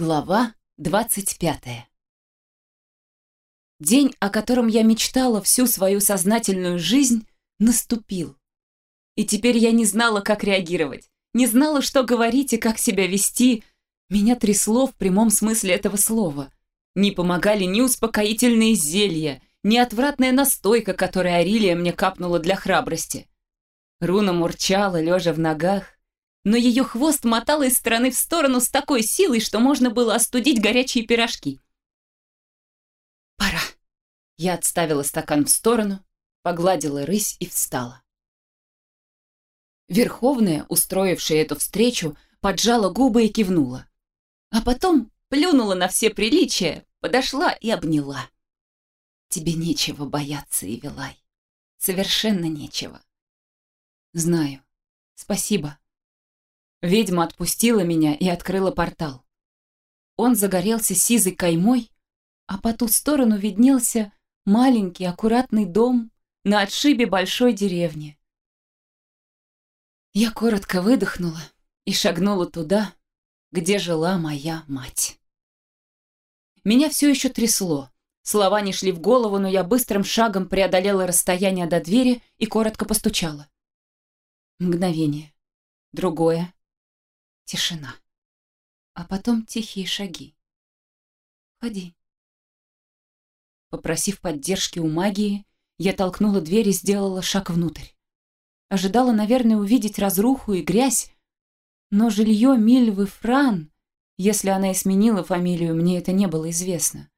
Глава 25 День, о котором я мечтала всю свою сознательную жизнь, наступил. И теперь я не знала, как реагировать, не знала, что говорить и как себя вести. Меня трясло в прямом смысле этого слова. Не помогали ни успокоительные зелья, ни отвратная настойка, которую Арилия мне капнула для храбрости. Руна мурчала, лежа в ногах, но ее хвост мотал из стороны в сторону с такой силой, что можно было остудить горячие пирожки. «Пора!» Я отставила стакан в сторону, погладила рысь и встала. Верховная, устроившая эту встречу, поджала губы и кивнула. А потом плюнула на все приличия, подошла и обняла. «Тебе нечего бояться, Ивилай. Совершенно нечего». «Знаю. Спасибо», Ведьма отпустила меня и открыла портал. Он загорелся сизой каймой, а по ту сторону виднелся маленький аккуратный дом на отшибе большой деревни. Я коротко выдохнула и шагнула туда, где жила моя мать. Меня все еще трясло. Слова не шли в голову, но я быстрым шагом преодолела расстояние до двери и коротко постучала. Мгновение. Другое. Тишина. А потом тихие шаги. «Входи». Попросив поддержки у магии, я толкнула дверь и сделала шаг внутрь. Ожидала, наверное, увидеть разруху и грязь, но жилье Мильвы Фран, если она и сменила фамилию, мне это не было известно,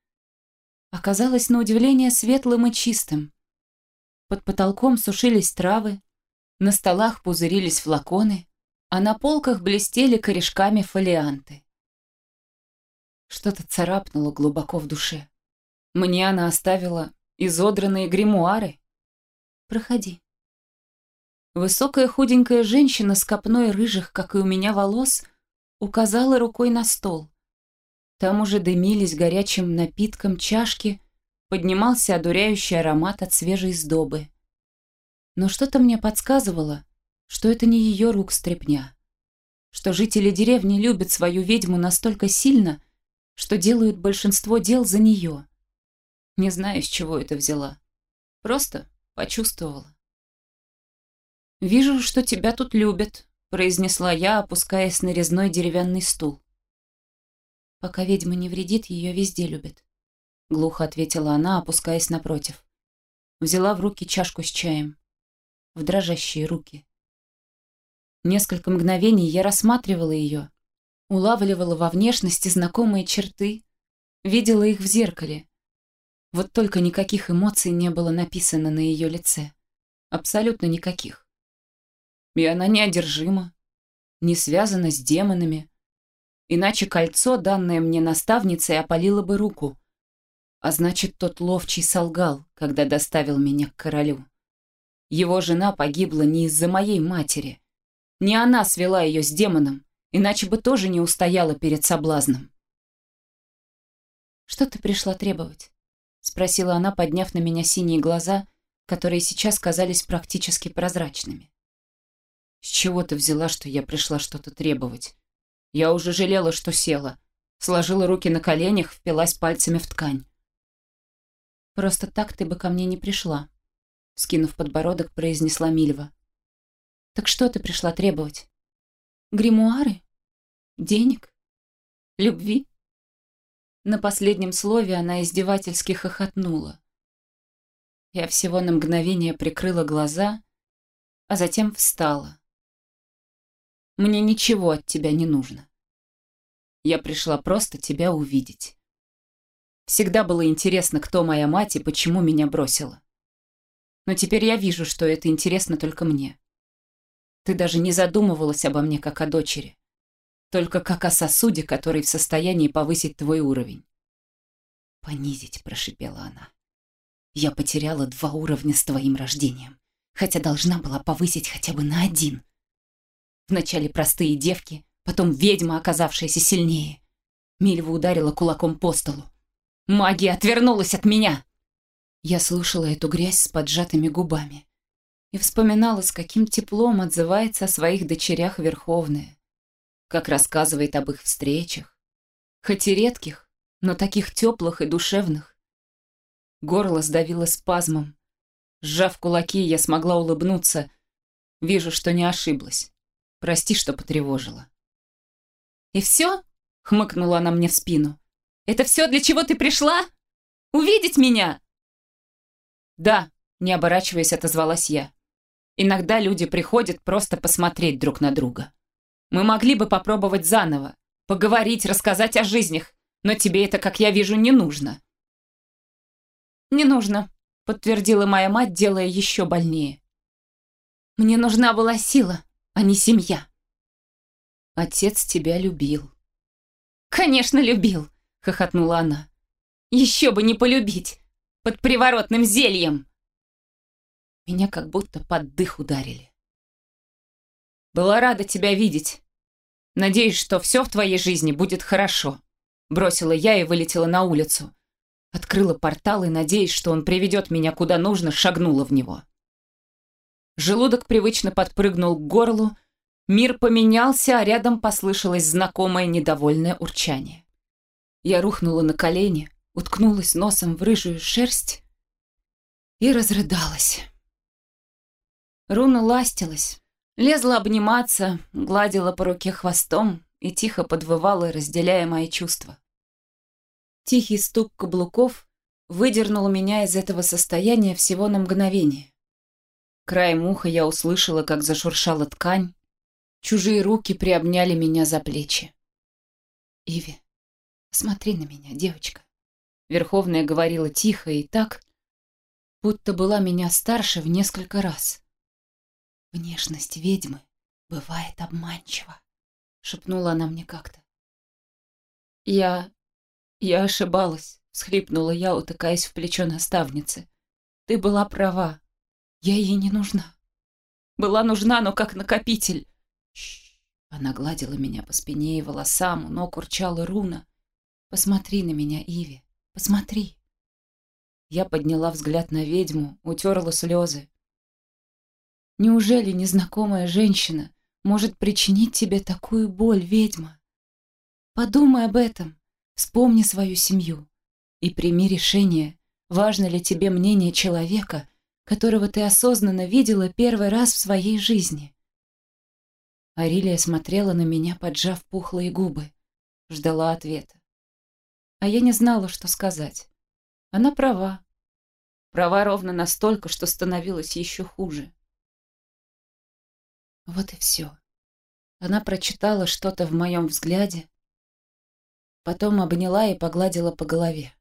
оказалось на удивление светлым и чистым. Под потолком сушились травы, на столах пузырились флаконы, а на полках блестели корешками фолианты. Что-то царапнуло глубоко в душе. Мне она оставила изодранные гримуары. Проходи. Высокая худенькая женщина с копной рыжих, как и у меня, волос, указала рукой на стол. Там уже дымились горячим напитком чашки, поднимался одуряющий аромат от свежей сдобы. Но что-то мне подсказывало, что это не ее рук стряпня, что жители деревни любят свою ведьму настолько сильно, что делают большинство дел за нее. Не знаю, с чего это взяла. Просто почувствовала. «Вижу, что тебя тут любят», — произнесла я, опускаясь на резной деревянный стул. «Пока ведьма не вредит, ее везде любят», — глухо ответила она, опускаясь напротив. Взяла в руки чашку с чаем. В дрожащие руки. Несколько мгновений я рассматривала ее, улавливала во внешности знакомые черты, видела их в зеркале. Вот только никаких эмоций не было написано на ее лице. Абсолютно никаких. И она неодержима, не связана с демонами. Иначе кольцо, данное мне наставницей, опалило бы руку. А значит, тот ловчий солгал, когда доставил меня к королю. Его жена погибла не из-за моей матери, не она свела ее с демоном, иначе бы тоже не устояла перед соблазном. «Что ты пришла требовать?» — спросила она, подняв на меня синие глаза, которые сейчас казались практически прозрачными. «С чего ты взяла, что я пришла что-то требовать? Я уже жалела, что села. Сложила руки на коленях, впилась пальцами в ткань. «Просто так ты бы ко мне не пришла», — скинув подбородок, произнесла Мильва. Так что ты пришла требовать? Гримуары? Денег? Любви? На последнем слове она издевательски хохотнула. Я всего на мгновение прикрыла глаза, а затем встала. Мне ничего от тебя не нужно. Я пришла просто тебя увидеть. Всегда было интересно, кто моя мать и почему меня бросила. Но теперь я вижу, что это интересно только мне. Ты даже не задумывалась обо мне как о дочери. Только как о сосуде, который в состоянии повысить твой уровень. «Понизить», — прошипела она. «Я потеряла два уровня с твоим рождением, хотя должна была повысить хотя бы на один. Вначале простые девки, потом ведьма, оказавшаяся сильнее. Мильва ударила кулаком по столу. Магия отвернулась от меня!» Я слушала эту грязь с поджатыми губами и вспоминала, с каким теплом отзывается о своих дочерях Верховная, как рассказывает об их встречах, Хоть и редких, но таких теплых и душевных. Горло сдавило спазмом. Сжав кулаки, я смогла улыбнуться. Вижу, что не ошиблась. Прости, что потревожила. «И все?» — хмыкнула она мне в спину. «Это все, для чего ты пришла? Увидеть меня?» «Да», — не оборачиваясь, отозвалась я. «Иногда люди приходят просто посмотреть друг на друга. Мы могли бы попробовать заново, поговорить, рассказать о жизнях, но тебе это, как я вижу, не нужно». «Не нужно», — подтвердила моя мать, делая еще больнее. «Мне нужна была сила, а не семья». «Отец тебя любил». «Конечно, любил», — хохотнула она. «Еще бы не полюбить! Под приворотным зельем!» Меня как будто под дых ударили. «Была рада тебя видеть. Надеюсь, что все в твоей жизни будет хорошо», бросила я и вылетела на улицу. Открыла портал и, надеясь, что он приведет меня куда нужно, шагнула в него. Желудок привычно подпрыгнул к горлу, мир поменялся, а рядом послышалось знакомое недовольное урчание. Я рухнула на колени, уткнулась носом в рыжую шерсть и разрыдалась. Руна ластилась, лезла обниматься, гладила по руке хвостом и тихо подвывала, разделяя мои чувства. Тихий стук каблуков выдернул меня из этого состояния всего на мгновение. Краем уха я услышала, как зашуршала ткань, чужие руки приобняли меня за плечи. «Иви, смотри на меня, девочка». Верховная говорила тихо и так, будто была меня старше в несколько раз. «Внешность ведьмы бывает обманчива», — шепнула она мне как-то. «Я «Я ошибалась», — схлипнула я, утыкаясь в плечо наставницы. «Ты была права. Я ей не нужна. Была нужна, но как накопитель». Щ Она гладила меня по спине и волосам, у ног руна. «Посмотри на меня, Иви, посмотри». Я подняла взгляд на ведьму, утерла слезы. «Неужели незнакомая женщина может причинить тебе такую боль, ведьма? Подумай об этом. Вспомни свою семью и прими решение, важно ли тебе мнение человека, которого ты осознанно видела первый раз в своей жизни. Арилия смотрела на меня, поджав пухлые губы, ждала ответа. А я не знала, что сказать. Она права. Права ровно настолько, что становилось еще хуже. Вот и все. Она прочитала что-то в моем взгляде, Потом обняла и погладила по голове.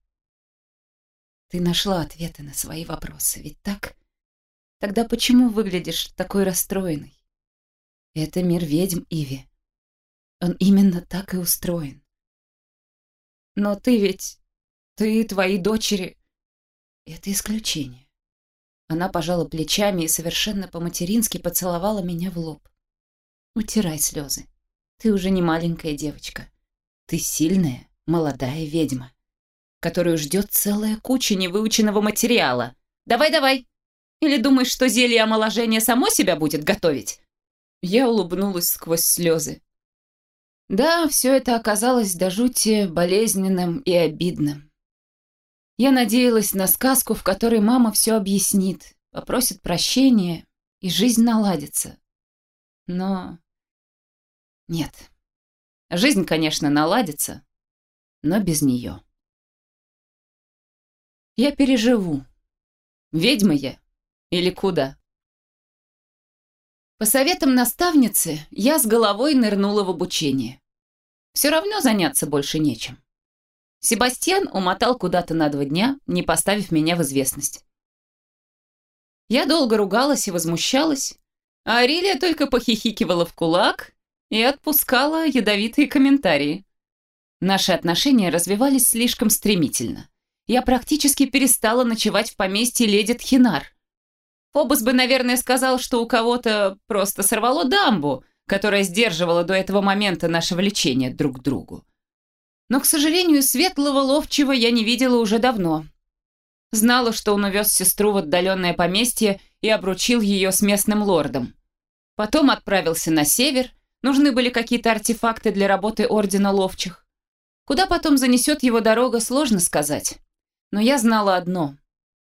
Ты нашла ответы на свои вопросы, ведь так? Тогда почему выглядишь такой расстроенной? Это мир ведьм, Иви. Он именно так и устроен. Но ты ведь... Ты и твои дочери... Это исключение. Она пожала плечами и совершенно по-матерински поцеловала меня в лоб. Утирай слезы. Ты уже не маленькая девочка. Ты сильная, молодая ведьма, которую ждет целая куча невыученного материала. Давай-давай! Или думаешь, что зелье омоложения само себя будет готовить?» Я улыбнулась сквозь слезы. Да, все это оказалось до жути болезненным и обидным. Я надеялась на сказку, в которой мама все объяснит, попросит прощения, и жизнь наладится. Но нет. Жизнь, конечно, наладится, но без нее. Я переживу. Ведьма я или куда? По советам наставницы, я с головой нырнула в обучение. Все равно заняться больше нечем. Себастьян умотал куда-то на два дня, не поставив меня в известность. Я долго ругалась и возмущалась, а Арилия только похихикивала в кулак и отпускала ядовитые комментарии. Наши отношения развивались слишком стремительно. Я практически перестала ночевать в поместье леди Тхинар. Фобос бы, наверное, сказал, что у кого-то просто сорвало дамбу, которая сдерживала до этого момента наше влечение друг к другу. Но, к сожалению, светлого ловчего я не видела уже давно. Знала, что он увез сестру в отдаленное поместье и обручил ее с местным лордом. Потом отправился на север Нужны были какие-то артефакты для работы Ордена Ловчих. Куда потом занесет его дорога, сложно сказать. Но я знала одно.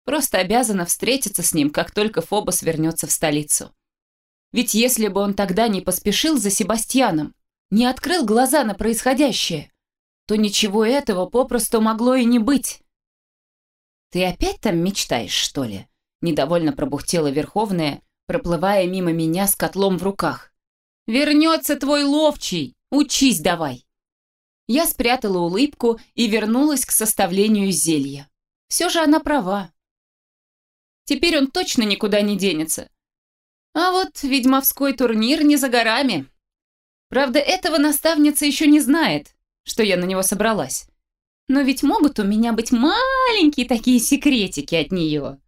Просто обязана встретиться с ним, как только Фобос вернется в столицу. Ведь если бы он тогда не поспешил за Себастьяном, не открыл глаза на происходящее, то ничего этого попросту могло и не быть. «Ты опять там мечтаешь, что ли?» Недовольно пробухтела Верховная, проплывая мимо меня с котлом в руках. «Вернется твой ловчий! Учись давай!» Я спрятала улыбку и вернулась к составлению зелья. Все же она права. Теперь он точно никуда не денется. А вот ведьмовской турнир не за горами. Правда, этого наставница еще не знает, что я на него собралась. Но ведь могут у меня быть маленькие такие секретики от нее.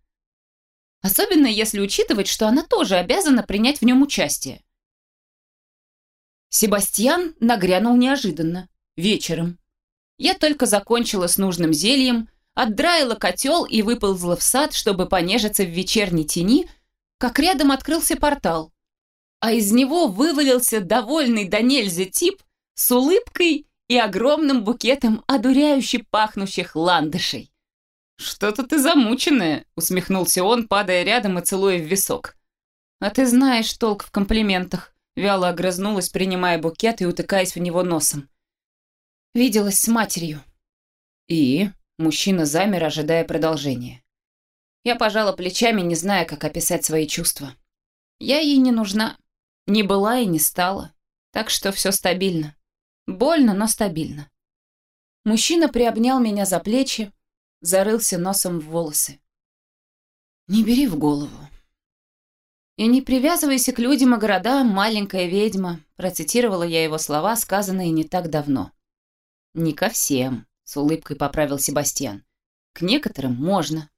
Особенно если учитывать, что она тоже обязана принять в нем участие. Себастьян нагрянул неожиданно, вечером. Я только закончила с нужным зельем, отдраила котел и выползла в сад, чтобы понежиться в вечерней тени, как рядом открылся портал. А из него вывалился довольный до нельзя тип с улыбкой и огромным букетом одуряюще пахнущих ландышей. «Что-то ты замученная», — усмехнулся он, падая рядом и целуя в висок. «А ты знаешь толк в комплиментах», — вяло огрызнулась, принимая букет и утыкаясь в него носом. «Виделась с матерью». «И?» — мужчина замер, ожидая продолжения. Я пожала плечами, не зная, как описать свои чувства. Я ей не нужна. Не была и не стала. Так что все стабильно. Больно, но стабильно. Мужчина приобнял меня за плечи, зарылся носом в волосы. «Не бери в голову». «И не привязывайся к людям и городам, маленькая ведьма», процитировала я его слова, сказанные не так давно. «Не ко всем», — с улыбкой поправил Себастьян. «К некоторым можно».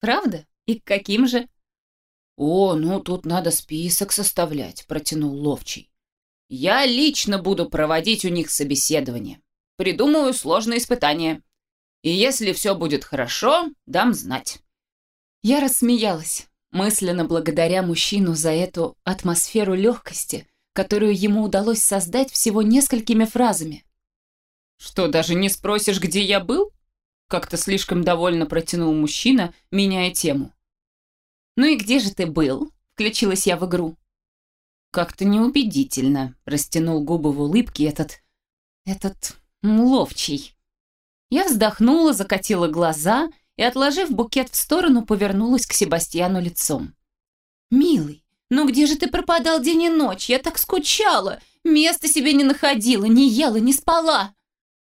«Правда? И к каким же?» «О, ну тут надо список составлять», — протянул Ловчий. «Я лично буду проводить у них собеседование. Придумаю сложные испытания. И если все будет хорошо, дам знать». Я рассмеялась, мысленно благодаря мужчину за эту атмосферу легкости, которую ему удалось создать всего несколькими фразами. «Что, даже не спросишь, где я был?» Как-то слишком довольно протянул мужчина, меняя тему. «Ну и где же ты был?» – включилась я в игру. «Как-то неубедительно», – растянул губы в улыбке этот... этот... ловчий. Я вздохнула, закатила глаза и, отложив букет в сторону, повернулась к Себастьяну лицом. «Милый, ну где же ты пропадал день и ночь? Я так скучала, места себе не находила, не ела, не спала!»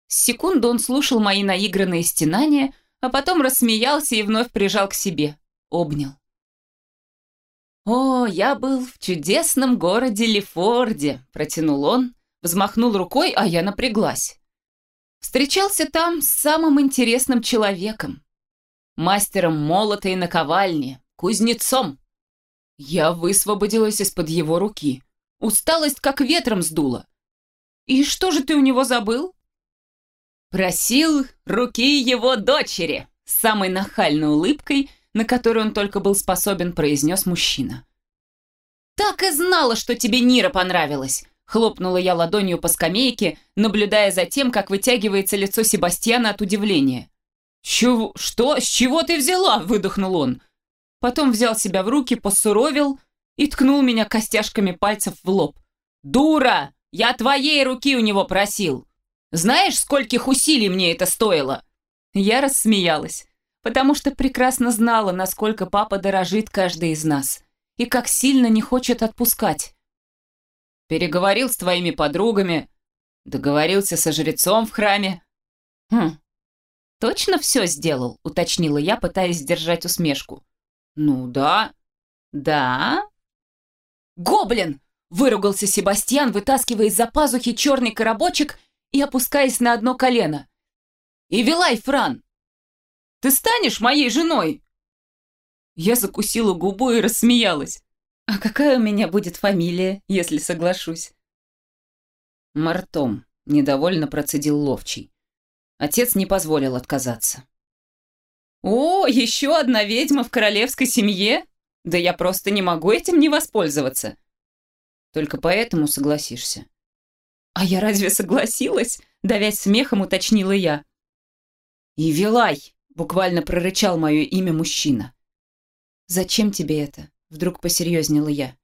Секунду он слушал мои наигранные стенания, а потом рассмеялся и вновь прижал к себе, обнял. «О, я был в чудесном городе Лефорде», — протянул он, взмахнул рукой, а я напряглась. Встречался там с самым интересным человеком. Мастером молота и наковальни, кузнецом. Я высвободилась из-под его руки. Усталость как ветром сдула. «И что же ты у него забыл?» «Просил руки его дочери!» С самой нахальной улыбкой, на которую он только был способен, произнес мужчина. «Так и знала, что тебе Нира понравилась!» Хлопнула я ладонью по скамейке, наблюдая за тем, как вытягивается лицо Себастьяна от удивления. «Чего? Что? С чего ты взяла?» – выдохнул он. Потом взял себя в руки, посуровил и ткнул меня костяшками пальцев в лоб. «Дура! Я твоей руки у него просил! Знаешь, скольких усилий мне это стоило?» Я рассмеялась, потому что прекрасно знала, насколько папа дорожит каждый из нас и как сильно не хочет отпускать. Переговорил с твоими подругами, договорился со жрецом в храме. Хм, точно все сделал, уточнила я, пытаясь сдержать усмешку. Ну да. Да? Гоблин! Выругался Себастьян, вытаскивая из-за пазухи черный коробочек и опускаясь на одно колено. «И Вилай, Фран! Ты станешь моей женой?» Я закусила губу и рассмеялась. «А какая у меня будет фамилия, если соглашусь?» «Мартом», — недовольно процедил Ловчий. Отец не позволил отказаться. «О, еще одна ведьма в королевской семье? Да я просто не могу этим не воспользоваться!» «Только поэтому согласишься». «А я разве согласилась?» давясь смехом, уточнила я. «И Вилай!» — буквально прорычал мое имя мужчина. «Зачем тебе это?» — вдруг посерьезнела я.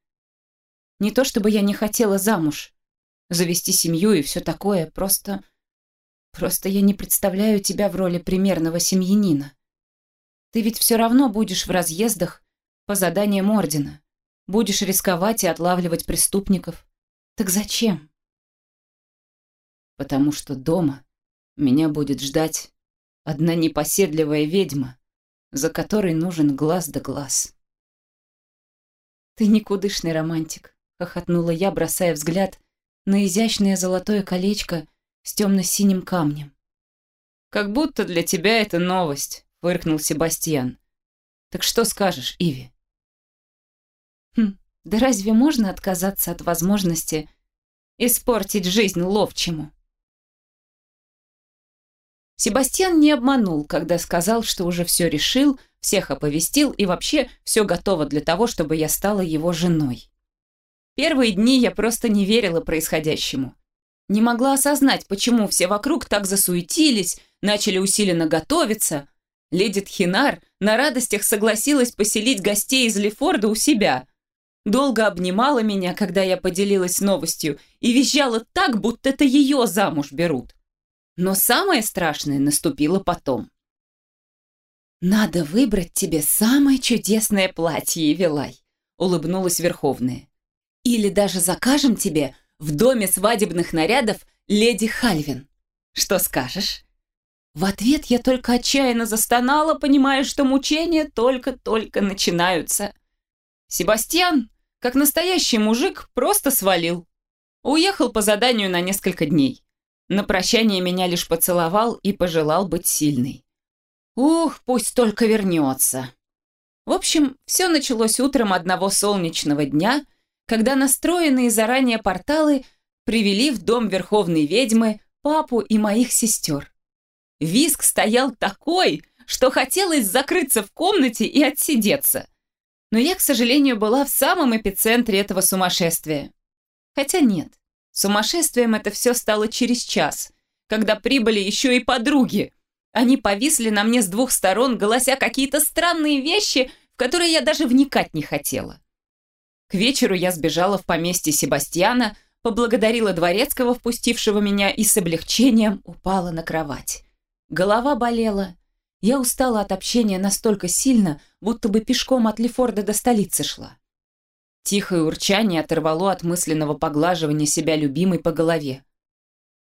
«Не то чтобы я не хотела замуж, завести семью и все такое, просто... Просто я не представляю тебя в роли примерного семьянина. Ты ведь все равно будешь в разъездах по заданиям Ордена. Будешь рисковать и отлавливать преступников. Так зачем? Потому что дома меня будет ждать одна непоседливая ведьма, за которой нужен глаз да глаз. «Ты никудышный романтик», — хохотнула я, бросая взгляд на изящное золотое колечко с темно-синим камнем. «Как будто для тебя это новость», — фыркнул Себастьян. «Так что скажешь, Иви?» «Хм, да разве можно отказаться от возможности испортить жизнь ловчему?» Себастьян не обманул, когда сказал, что уже все решил, всех оповестил и вообще все готово для того, чтобы я стала его женой. Первые дни я просто не верила происходящему. Не могла осознать, почему все вокруг так засуетились, начали усиленно готовиться. Леди Тхинар на радостях согласилась поселить гостей из Лефорда у себя. Долго обнимала меня, когда я поделилась новостью, и визжала так, будто это ее замуж берут. Но самое страшное наступило потом. «Надо выбрать тебе самое чудесное платье, Евелай», — улыбнулась Верховная. «Или даже закажем тебе в доме свадебных нарядов леди Хальвин. Что скажешь?» В ответ я только отчаянно застонала, понимая, что мучения только-только начинаются. Себастьян, как настоящий мужик, просто свалил. Уехал по заданию на несколько дней. На прощание меня лишь поцеловал и пожелал быть сильной. Ух, пусть только вернется. В общем, все началось утром одного солнечного дня, когда настроенные заранее порталы привели в дом Верховной Ведьмы папу и моих сестер. Виск стоял такой, что хотелось закрыться в комнате и отсидеться. Но я, к сожалению, была в самом эпицентре этого сумасшествия. Хотя нет, Сумасшествием это все стало через час, когда прибыли еще и подруги. Они повисли на мне с двух сторон, голося какие-то странные вещи, в которые я даже вникать не хотела. К вечеру я сбежала в поместье Себастьяна, поблагодарила дворецкого, впустившего меня, и с облегчением упала на кровать. Голова болела. Я устала от общения настолько сильно, будто бы пешком от Лефорда до столицы шла. Тихое урчание оторвало от мысленного поглаживания себя любимой по голове.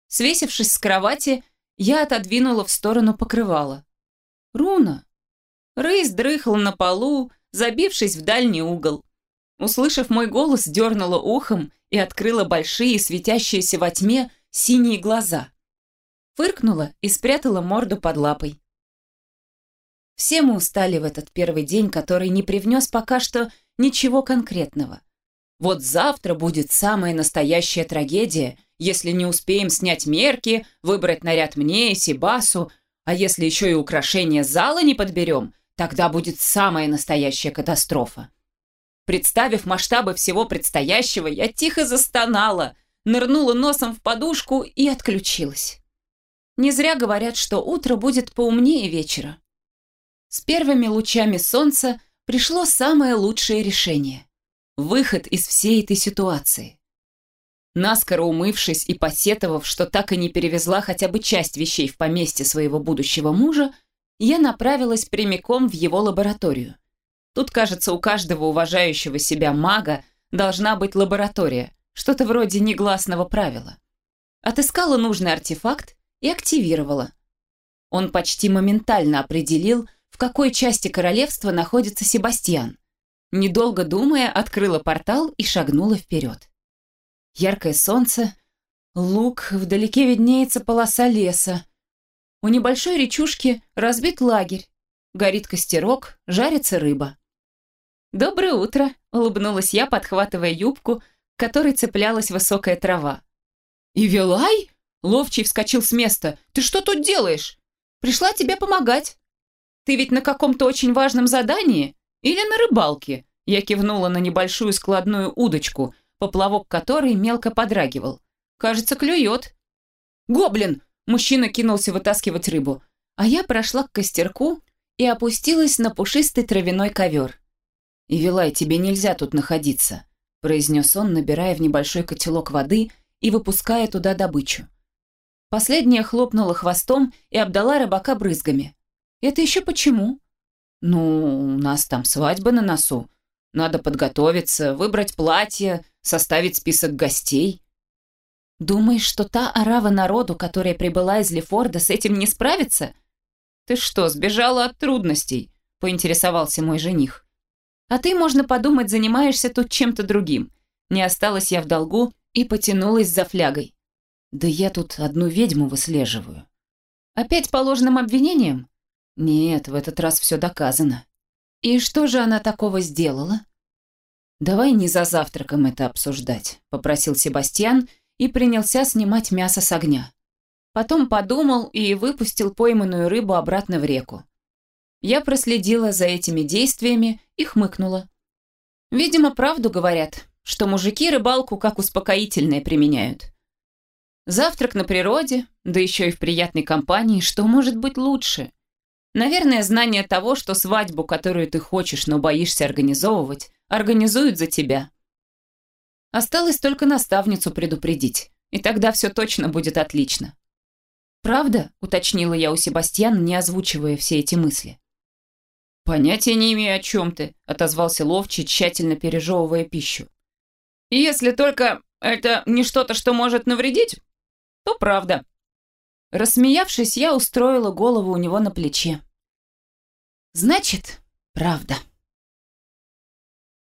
Свесившись с кровати, я отодвинула в сторону покрывала. «Руна!» Рысь дрыхал на полу, забившись в дальний угол. Услышав мой голос, дернула ухом и открыла большие, светящиеся во тьме, синие глаза. Фыркнула и спрятала морду под лапой. Все мы устали в этот первый день, который не привнес пока что ничего конкретного. Вот завтра будет самая настоящая трагедия, если не успеем снять мерки, выбрать наряд мне и Сибасу, а если еще и украшения зала не подберем, тогда будет самая настоящая катастрофа. Представив масштабы всего предстоящего, я тихо застонала, нырнула носом в подушку и отключилась. Не зря говорят, что утро будет поумнее вечера. С первыми лучами солнца пришло самое лучшее решение. Выход из всей этой ситуации. Наскоро умывшись и посетовав, что так и не перевезла хотя бы часть вещей в поместье своего будущего мужа, я направилась прямиком в его лабораторию. Тут, кажется, у каждого уважающего себя мага должна быть лаборатория, что-то вроде негласного правила. Отыскала нужный артефакт и активировала. Он почти моментально определил, в какой части королевства находится Себастьян. Недолго думая, открыла портал и шагнула вперед. Яркое солнце, луг, вдалеке виднеется полоса леса. У небольшой речушки разбит лагерь. Горит костерок, жарится рыба. «Доброе утро!» — улыбнулась я, подхватывая юбку, к которой цеплялась высокая трава. «Ивелай?» — Ловчий вскочил с места. «Ты что тут делаешь? Пришла тебе помогать!» Ты ведь на каком-то очень важном задании? Или на рыбалке?» Я кивнула на небольшую складную удочку, поплавок которой мелко подрагивал. «Кажется, клюет». «Гоблин!» Мужчина кинулся вытаскивать рыбу, а я прошла к костерку и опустилась на пушистый травяной ковер. «Ивилай, тебе нельзя тут находиться», – произнес он, набирая в небольшой котелок воды и выпуская туда добычу. Последняя хлопнула хвостом и обдала рыбака брызгами. «Это еще почему?» «Ну, у нас там свадьба на носу. Надо подготовиться, выбрать платье, составить список гостей». «Думаешь, что та орава народу, которая прибыла из Лефорда, с этим не справится?» «Ты что, сбежала от трудностей?» – поинтересовался мой жених. «А ты, можно подумать, занимаешься тут чем-то другим. Не осталась я в долгу и потянулась за флягой. Да я тут одну ведьму выслеживаю. Опять по ложным обвинениям? Нет, в этот раз все доказано. И что же она такого сделала? Давай не за завтраком это обсуждать, попросил Себастьян и принялся снимать мясо с огня. Потом подумал и выпустил пойманную рыбу обратно в реку. Я проследила за этими действиями и хмыкнула. Видимо, правду говорят, что мужики рыбалку как успокоительное применяют. Завтрак на природе, да еще и в приятной компании, что может быть лучше? Наверное, знание того, что свадьбу, которую ты хочешь, но боишься организовывать, организуют за тебя. Осталось только наставницу предупредить, и тогда все точно будет отлично. «Правда?» – уточнила я у Себастьяна, не озвучивая все эти мысли. «Понятия не имею, о чем ты», – отозвался Ловчий, тщательно пережевывая пищу. «Если только это не что-то, что может навредить, то правда». Рассмеявшись, я устроила голову у него на плече. «Значит, правда».